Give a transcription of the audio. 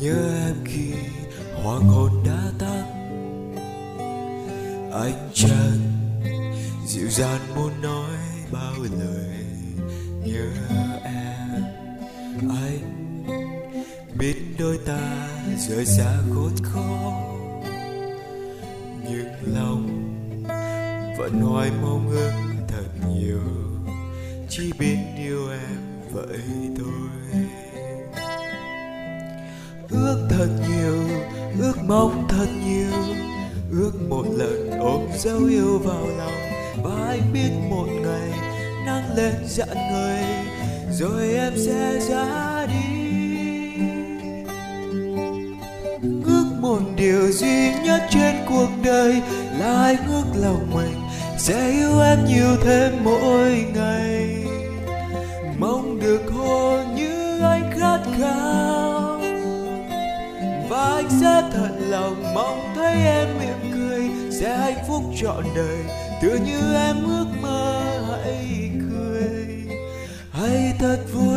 nhớ em khi hoàng hôn đã tắt anh chẳng dịu dàng muốn nói bao lời. Nhớ em, anh biết đôi ta rời xa khốn khó. Nhưng lòng vẫn hoài mong ước thật nhiều. Chỉ biết yêu em vậy thôi thật nhiều, ước mong thật nhiều. Ước một lần ôm dấu yêu vào lòng, và anh biết một ngày nắng lên dặn người, rồi em sẽ ra đi. Ước một điều duy nhất trên cuộc đời là anh ước lòng mình, sẽ yêu em nhiều thêm mỗi ngày. Anh sẽ thật lòng mong thấy em mỉm cười, sẽ hạnh phúc trọn đời. Tựa như em ước mơ hãy cười. Hay thật vui